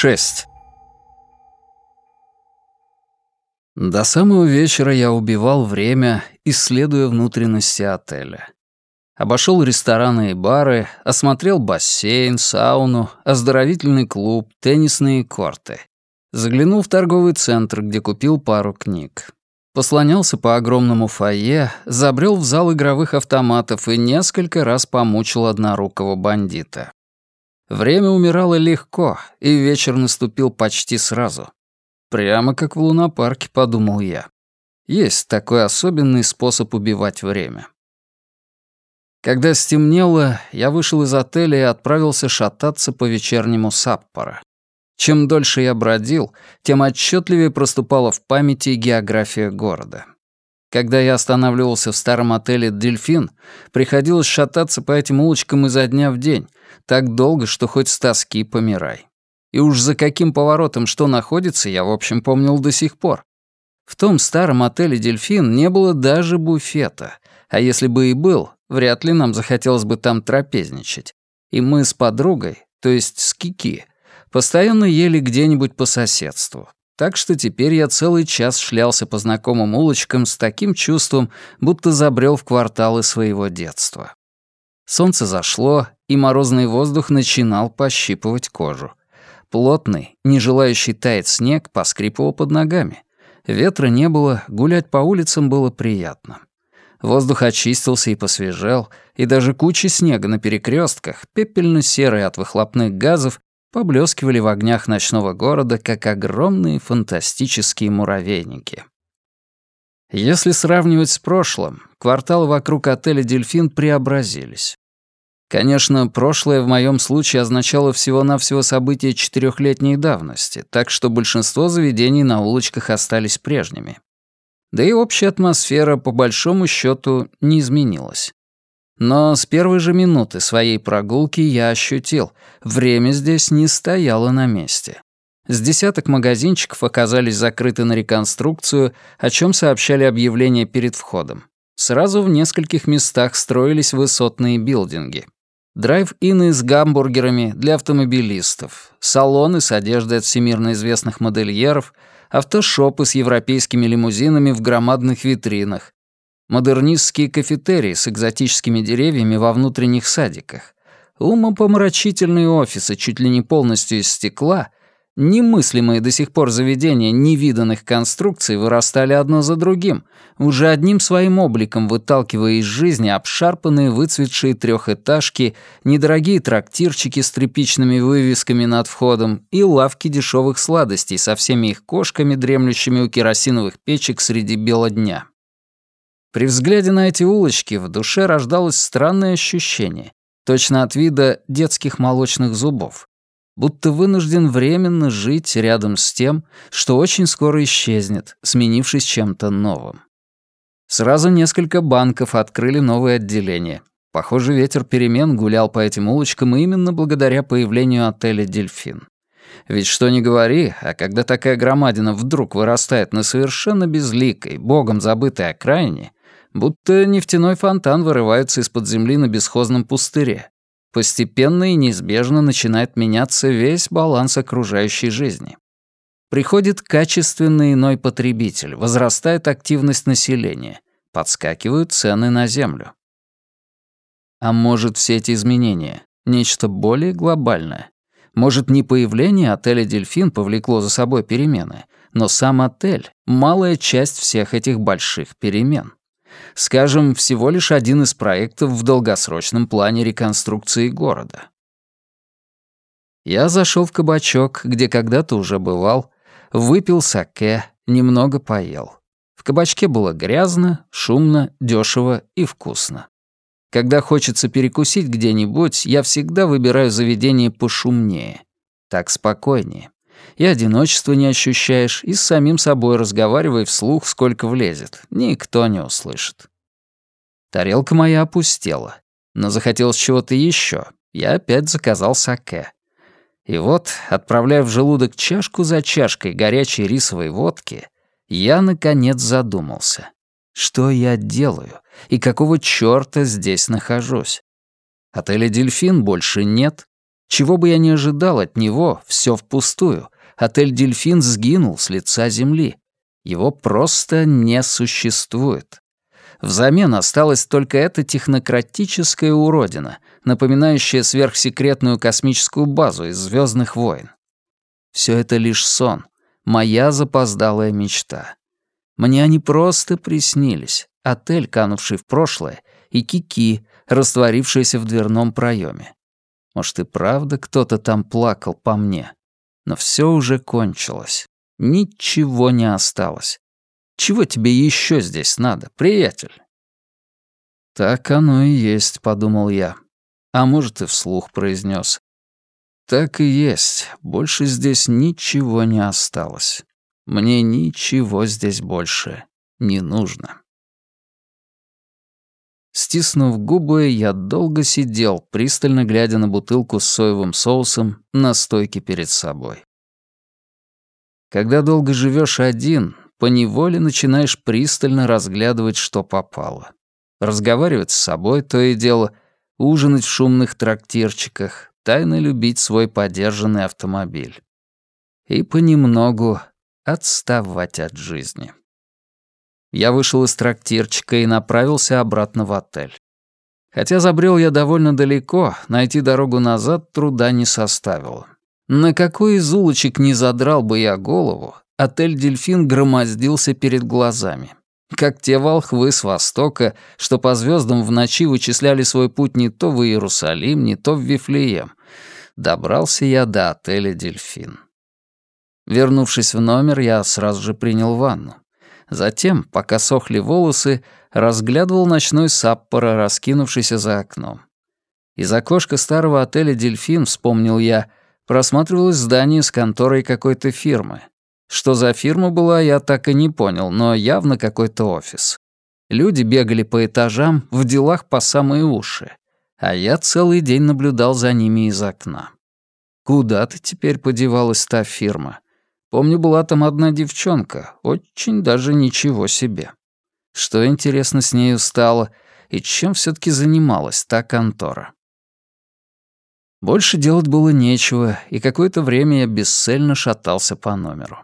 6. До самого вечера я убивал время, исследуя внутренности отеля. Обошел рестораны и бары, осмотрел бассейн, сауну, оздоровительный клуб, теннисные корты. Заглянул в торговый центр, где купил пару книг. Послонялся по огромному фойе, забрел в зал игровых автоматов и несколько раз помучил однорукого бандита. Время умирало легко, и вечер наступил почти сразу. Прямо как в лунопарке, подумал я. Есть такой особенный способ убивать время. Когда стемнело, я вышел из отеля и отправился шататься по вечернему Саппоро. Чем дольше я бродил, тем отчетливее проступала в памяти география города. Когда я останавливался в старом отеле «Дельфин», приходилось шататься по этим улочкам изо дня в день, так долго, что хоть с тоски помирай. И уж за каким поворотом что находится, я, в общем, помнил до сих пор. В том старом отеле «Дельфин» не было даже буфета, а если бы и был, вряд ли нам захотелось бы там трапезничать. И мы с подругой, то есть с Кики, постоянно ели где-нибудь по соседству. Так что теперь я целый час шлялся по знакомым улочкам с таким чувством, будто забрел в кварталы своего детства. Солнце зашло, и морозный воздух начинал пощипывать кожу. Плотный, не желающий таять снег, поскрипывал под ногами. Ветра не было, гулять по улицам было приятно. Воздух очистился и посвежел, и даже кучи снега на перекрестках, пепельно-серые от выхлопных газов, поблескивали в огнях ночного города, как огромные фантастические муравейники. Если сравнивать с прошлым, кварталы вокруг отеля «Дельфин» преобразились. Конечно, прошлое в моем случае означало всего-навсего события четырехлетней давности, так что большинство заведений на улочках остались прежними. Да и общая атмосфера, по большому счету, не изменилась. Но с первой же минуты своей прогулки я ощутил, время здесь не стояло на месте. С десяток магазинчиков оказались закрыты на реконструкцию, о чем сообщали объявления перед входом. Сразу в нескольких местах строились высотные билдинги. Драйв-ины с гамбургерами для автомобилистов, салоны с одеждой от всемирно известных модельеров, автошопы с европейскими лимузинами в громадных витринах, модернистские кафетерии с экзотическими деревьями во внутренних садиках, умопомрачительные офисы чуть ли не полностью из стекла, немыслимые до сих пор заведения невиданных конструкций вырастали одно за другим, уже одним своим обликом выталкивая из жизни обшарпанные выцветшие трехэтажки, недорогие трактирчики с тряпичными вывесками над входом и лавки дешевых сладостей со всеми их кошками, дремлющими у керосиновых печек среди бела дня. При взгляде на эти улочки в душе рождалось странное ощущение, точно от вида детских молочных зубов, будто вынужден временно жить рядом с тем, что очень скоро исчезнет, сменившись чем-то новым. Сразу несколько банков открыли новые отделения. Похоже, ветер перемен гулял по этим улочкам именно благодаря появлению отеля «Дельфин». Ведь что ни говори, а когда такая громадина вдруг вырастает на совершенно безликой, богом забытой окраине, будто нефтяной фонтан вырывается из-под земли на бесхозном пустыре. Постепенно и неизбежно начинает меняться весь баланс окружающей жизни. Приходит качественный иной потребитель, возрастает активность населения, подскакивают цены на землю. А может, все эти изменения — нечто более глобальное? Может, не появление отеля «Дельфин» повлекло за собой перемены, но сам отель — малая часть всех этих больших перемен? Скажем, всего лишь один из проектов в долгосрочном плане реконструкции города. Я зашел в кабачок, где когда-то уже бывал, выпил саке, немного поел. В кабачке было грязно, шумно, дешево и вкусно. Когда хочется перекусить где-нибудь, я всегда выбираю заведение пошумнее. Так спокойнее и одиночества не ощущаешь, и с самим собой разговаривай вслух, сколько влезет. Никто не услышит. Тарелка моя опустела, но захотелось чего-то еще. Я опять заказал саке. И вот, отправляя в желудок чашку за чашкой горячей рисовой водки, я, наконец, задумался. Что я делаю и какого чёрта здесь нахожусь? Отеля «Дельфин» больше нет. Чего бы я ни ожидал от него, все впустую. Отель «Дельфин» сгинул с лица земли. Его просто не существует. Взамен осталась только эта технократическая уродина, напоминающая сверхсекретную космическую базу из «Звездных войн». Все это лишь сон, моя запоздалая мечта. Мне они просто приснились. Отель, канувший в прошлое, и Кики, растворившаяся в дверном проеме. Может, и правда кто-то там плакал по мне. Но все уже кончилось. Ничего не осталось. Чего тебе еще здесь надо, приятель? Так оно и есть, подумал я. А может, и вслух произнес. Так и есть. Больше здесь ничего не осталось. Мне ничего здесь больше не нужно. Стиснув губы, я долго сидел, пристально глядя на бутылку с соевым соусом на стойке перед собой. Когда долго живешь один, поневоле начинаешь пристально разглядывать, что попало. Разговаривать с собой то и дело, ужинать в шумных трактирчиках, тайно любить свой подержанный автомобиль. И понемногу отставать от жизни. Я вышел из трактирчика и направился обратно в отель. Хотя забрел я довольно далеко, найти дорогу назад труда не составило. На какой из улочек не задрал бы я голову, отель «Дельфин» громоздился перед глазами. Как те волхвы с востока, что по звездам в ночи вычисляли свой путь не то в Иерусалим, не то в Вифлеем. Добрался я до отеля «Дельфин». Вернувшись в номер, я сразу же принял ванну. Затем, пока сохли волосы, разглядывал ночной саппора, раскинувшийся за окном. Из окошка старого отеля «Дельфин», вспомнил я, просматривалось здание с конторой какой-то фирмы. Что за фирма была, я так и не понял, но явно какой-то офис. Люди бегали по этажам, в делах по самые уши. А я целый день наблюдал за ними из окна. Куда-то теперь подевалась та фирма. Помню, была там одна девчонка, очень даже ничего себе. Что, интересно, с нею стало, и чем все таки занималась та контора? Больше делать было нечего, и какое-то время я бесцельно шатался по номеру.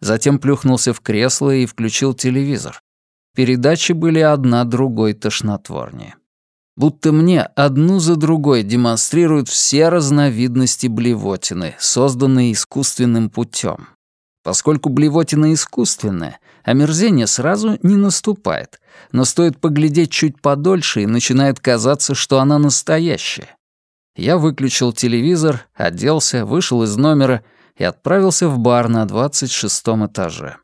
Затем плюхнулся в кресло и включил телевизор. Передачи были одна другой тошнотворнее. Будто мне одну за другой демонстрируют все разновидности блевотины, созданные искусственным путем. Поскольку блевотина искусственная, омерзение сразу не наступает, но стоит поглядеть чуть подольше, и начинает казаться, что она настоящая. Я выключил телевизор, оделся, вышел из номера и отправился в бар на 26 этаже.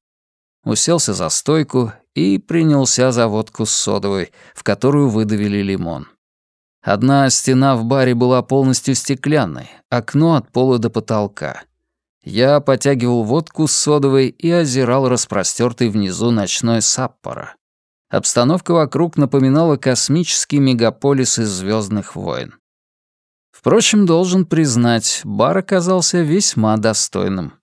Уселся за стойку и принялся за водку с содовой, в которую выдавили лимон. Одна стена в баре была полностью стеклянной, окно от пола до потолка. Я потягивал водку с содовой и озирал распростертый внизу ночной Саппора. Обстановка вокруг напоминала космический мегаполис из «Звездных войн». Впрочем, должен признать, бар оказался весьма достойным.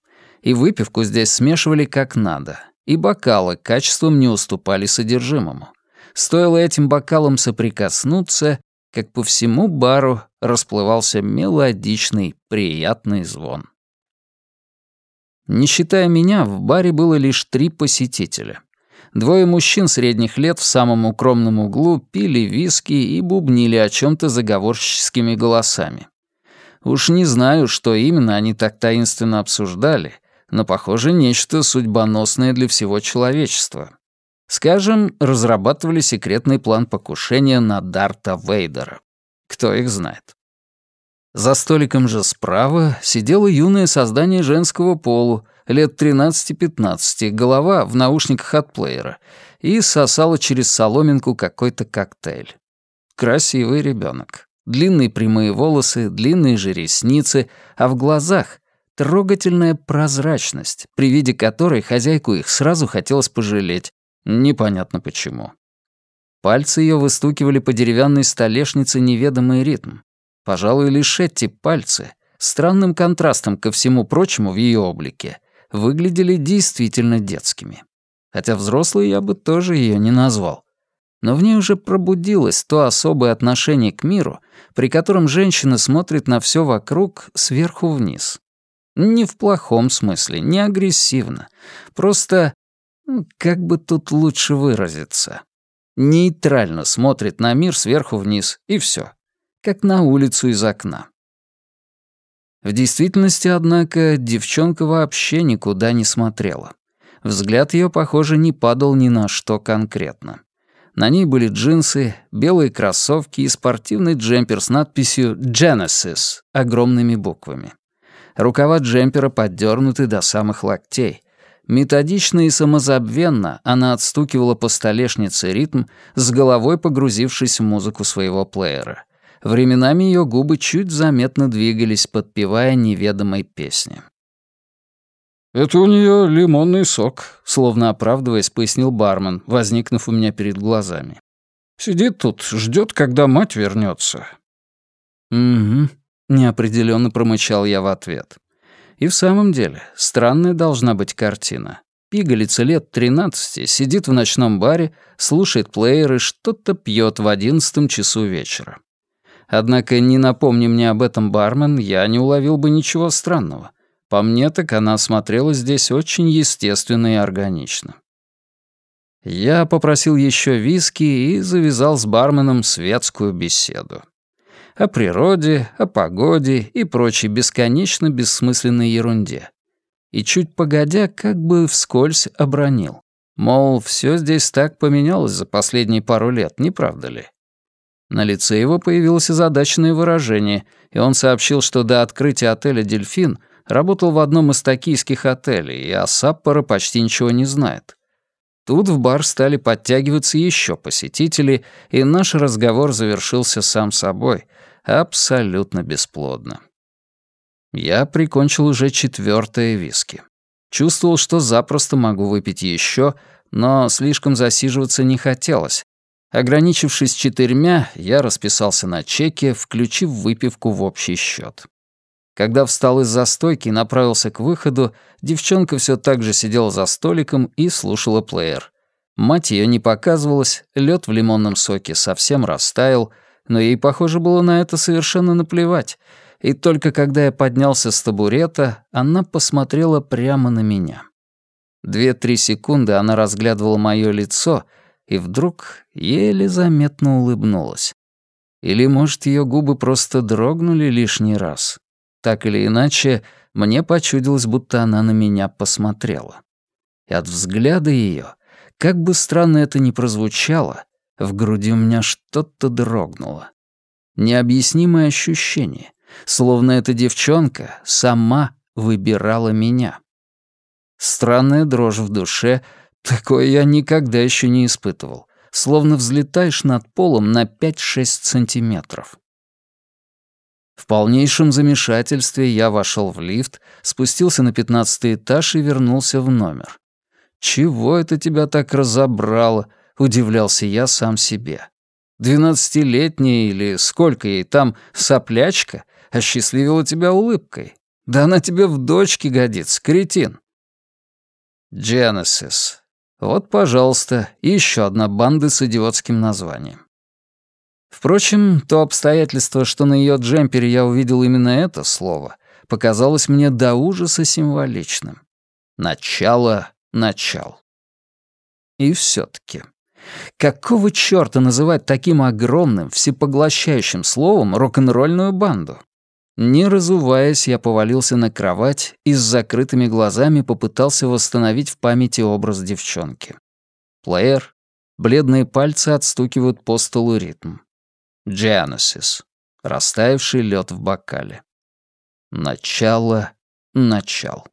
И выпивку здесь смешивали как надо, и бокалы качеством не уступали содержимому. Стоило этим бокалам соприкоснуться, как по всему бару расплывался мелодичный, приятный звон. Не считая меня, в баре было лишь три посетителя. Двое мужчин средних лет в самом укромном углу пили виски и бубнили о чем-то заговорческими голосами. Уж не знаю, что именно они так таинственно обсуждали, но, похоже, нечто судьбоносное для всего человечества. Скажем, разрабатывали секретный план покушения на Дарта Вейдера. Кто их знает. За столиком же справа сидело юное создание женского полу, лет 13-15, голова в наушниках от плеера, и сосала через соломинку какой-то коктейль. Красивый ребенок. Длинные прямые волосы, длинные же ресницы, а в глазах трогательная прозрачность, при виде которой хозяйку их сразу хотелось пожалеть. Непонятно почему. Пальцы ее выстукивали по деревянной столешнице неведомый ритм. Пожалуй, лишь эти пальцы, странным контрастом ко всему прочему в ее облике, выглядели действительно детскими. Хотя взрослой я бы тоже ее не назвал. но в ней уже пробудилось то особое отношение к миру, при котором женщина смотрит на все вокруг сверху вниз. Не в плохом смысле, не агрессивно. Просто, как бы тут лучше выразиться, нейтрально смотрит на мир сверху вниз, и все, как на улицу из окна. В действительности, однако, девчонка вообще никуда не смотрела. Взгляд ее, похоже, не падал ни на что конкретно. На ней были джинсы, белые кроссовки и спортивный джемпер с надписью «Genesis» огромными буквами. Рукава джемпера поддернуты до самых локтей. Методично и самозабвенно она отстукивала по столешнице ритм, с головой погрузившись в музыку своего плеера. Временами ее губы чуть заметно двигались, подпевая неведомой песни. «Это у нее лимонный сок», — словно оправдываясь, пояснил бармен, возникнув у меня перед глазами. «Сидит тут, ждет, когда мать вернется. «Угу», — неопределенно промычал я в ответ. И в самом деле, странная должна быть картина. Пигалица лет тринадцати сидит в ночном баре, слушает плееры, что-то пьет в одиннадцатом часу вечера. Однако, не напомни мне об этом бармен, я не уловил бы ничего странного. По мне, так она смотрелась здесь очень естественно и органично. Я попросил еще виски и завязал с барменом светскую беседу. О природе, о погоде и прочей бесконечно бессмысленной ерунде. И чуть погодя, как бы вскользь обронил. Мол, все здесь так поменялось за последние пару лет, не правда ли? На лице его появилось озадаченное выражение, и он сообщил, что до открытия отеля «Дельфин» работал в одном из токийских отелей, и о Саппоро почти ничего не знает. Тут в бар стали подтягиваться еще посетители, и наш разговор завершился сам собой, абсолютно бесплодно. Я прикончил уже четвертое виски. Чувствовал, что запросто могу выпить еще, но слишком засиживаться не хотелось. Ограничившись четырьмя, я расписался на чеке, включив выпивку в общий счет. Когда встал из-за стойки и направился к выходу, девчонка все так же сидела за столиком и слушала плеер. Мать ее не показывалась, лед в лимонном соке совсем растаял, но ей, похоже, было на это совершенно наплевать. И только когда я поднялся с табурета, она посмотрела прямо на меня. Две-три секунды она разглядывала мое лицо и вдруг еле заметно улыбнулась. Или, может, ее губы просто дрогнули лишний раз. Так или иначе, мне почудилось, будто она на меня посмотрела. И от взгляда ее, как бы странно это ни прозвучало, в груди у меня что-то дрогнуло. Необъяснимое ощущение, словно эта девчонка сама выбирала меня. Странная дрожь в душе, такое я никогда еще не испытывал, словно взлетаешь над полом на 5-6 сантиметров. В полнейшем замешательстве я вошел в лифт, спустился на пятнадцатый этаж и вернулся в номер. «Чего это тебя так разобрало?» — удивлялся я сам себе. «Двенадцатилетняя или сколько ей там соплячка осчастливила тебя улыбкой? Да она тебе в дочке годится, кретин!» Genesis. Вот, пожалуйста, еще одна банда с идиотским названием. Впрочем, то обстоятельство, что на ее джемпере я увидел именно это слово, показалось мне до ужаса символичным. Начало, начал. И все таки Какого чёрта называть таким огромным, всепоглощающим словом рок-н-ролльную банду? Не разуваясь, я повалился на кровать и с закрытыми глазами попытался восстановить в памяти образ девчонки. Плеер, бледные пальцы отстукивают по столу ритм. Genesis. Растаявший лед в бокале. Начало, начал.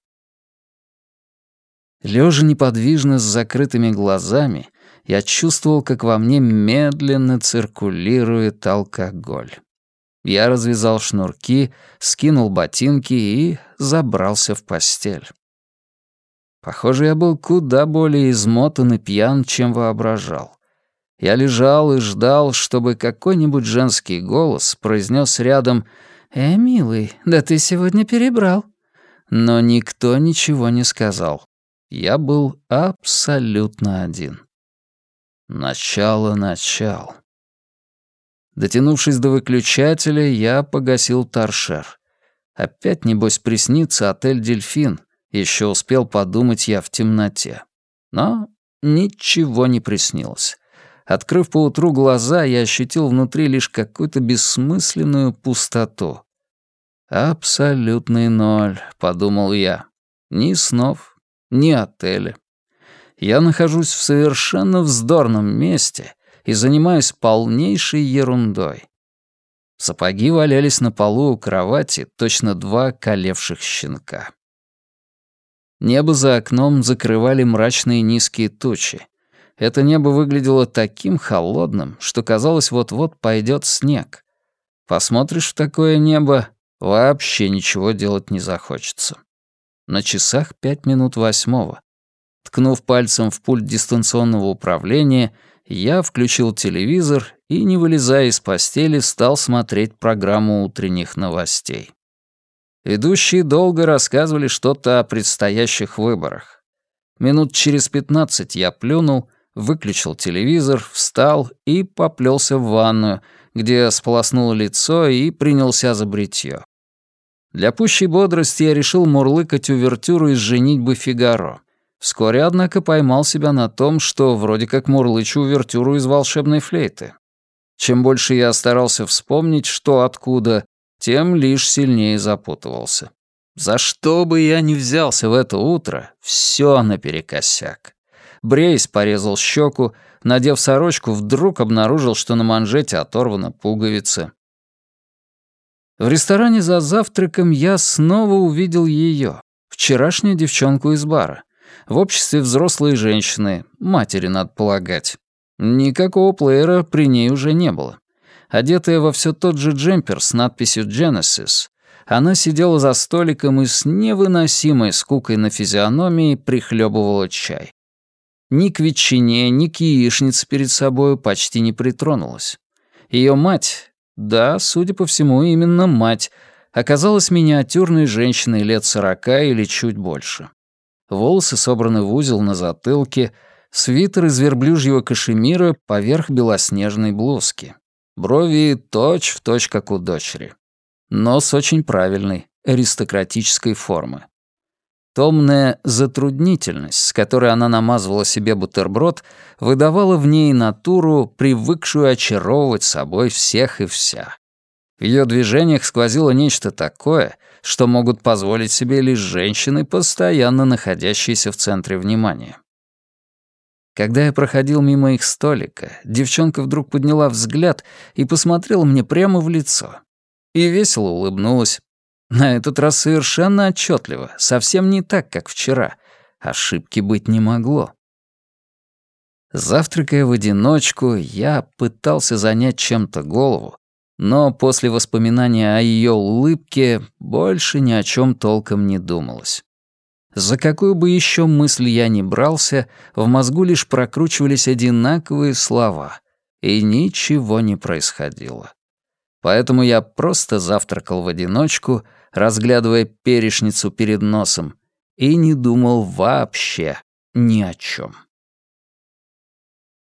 Лежа неподвижно с закрытыми глазами, я чувствовал, как во мне медленно циркулирует алкоголь. Я развязал шнурки, скинул ботинки и забрался в постель. Похоже, я был куда более измотан и пьян, чем воображал. Я лежал и ждал, чтобы какой-нибудь женский голос произнес рядом «Э, милый, да ты сегодня перебрал». Но никто ничего не сказал. Я был абсолютно один. Начало начал. Дотянувшись до выключателя, я погасил торшер. Опять, небось, приснится отель «Дельфин». Еще успел подумать я в темноте. Но ничего не приснилось. Открыв поутру глаза, я ощутил внутри лишь какую-то бессмысленную пустоту. «Абсолютный ноль», — подумал я. «Ни снов, ни отеля. Я нахожусь в совершенно вздорном месте и занимаюсь полнейшей ерундой. Сапоги валялись на полу у кровати, точно два колевших щенка. Небо за окном закрывали мрачные низкие тучи. Это небо выглядело таким холодным, что казалось, вот-вот пойдет снег. Посмотришь в такое небо, вообще ничего делать не захочется. На часах пять минут восьмого. Ткнув пальцем в пульт дистанционного управления, я включил телевизор и, не вылезая из постели, стал смотреть программу утренних новостей. Ведущие долго рассказывали что-то о предстоящих выборах. Минут через пятнадцать я плюнул, выключил телевизор, встал и поплелся в ванную, где сполоснул лицо и принялся за бритье. Для пущей бодрости я решил мурлыкать увертюру из «Женитьбы Фигаро», Вскоре, однако, поймал себя на том, что вроде как мурлычу увертюру из волшебной флейты. Чем больше я старался вспомнить, что откуда, тем лишь сильнее запутывался. За что бы я ни взялся в это утро, все наперекосяк. Брейс порезал щеку, надев сорочку, вдруг обнаружил, что на манжете оторвана пуговица. В ресторане за завтраком я снова увидел ее, вчерашнюю девчонку из бара. В обществе взрослые женщины, матери, надо полагать. Никакого плеера при ней уже не было. Одетая во все тот же джемпер с надписью «Genesis», она сидела за столиком и с невыносимой скукой на физиономии прихлебывала чай. Ни к ветчине, ни к яичнице перед собой почти не притронулась. Ее мать, да, судя по всему, именно мать, оказалась миниатюрной женщиной лет сорока или чуть больше волосы собраны в узел на затылке, свитер из верблюжьего кашемира поверх белоснежной блузки. Брови точь-в-точь, как у дочери. Нос очень правильный, аристократической формы. Томная затруднительность, с которой она намазывала себе бутерброд, выдавала в ней натуру, привыкшую очаровывать собой всех и вся. В ее движениях сквозило нечто такое, что могут позволить себе лишь женщины, постоянно находящиеся в центре внимания. Когда я проходил мимо их столика, девчонка вдруг подняла взгляд и посмотрела мне прямо в лицо. И весело улыбнулась. На этот раз совершенно отчетливо, совсем не так, как вчера. Ошибки быть не могло. Завтракая в одиночку, я пытался занять чем-то голову, но после воспоминания о ее улыбке больше ни о чем толком не думалось. За какую бы еще мысль я ни брался, в мозгу лишь прокручивались одинаковые слова, и ничего не происходило. Поэтому я просто завтракал в одиночку, разглядывая перешницу перед носом, и не думал вообще ни о чем.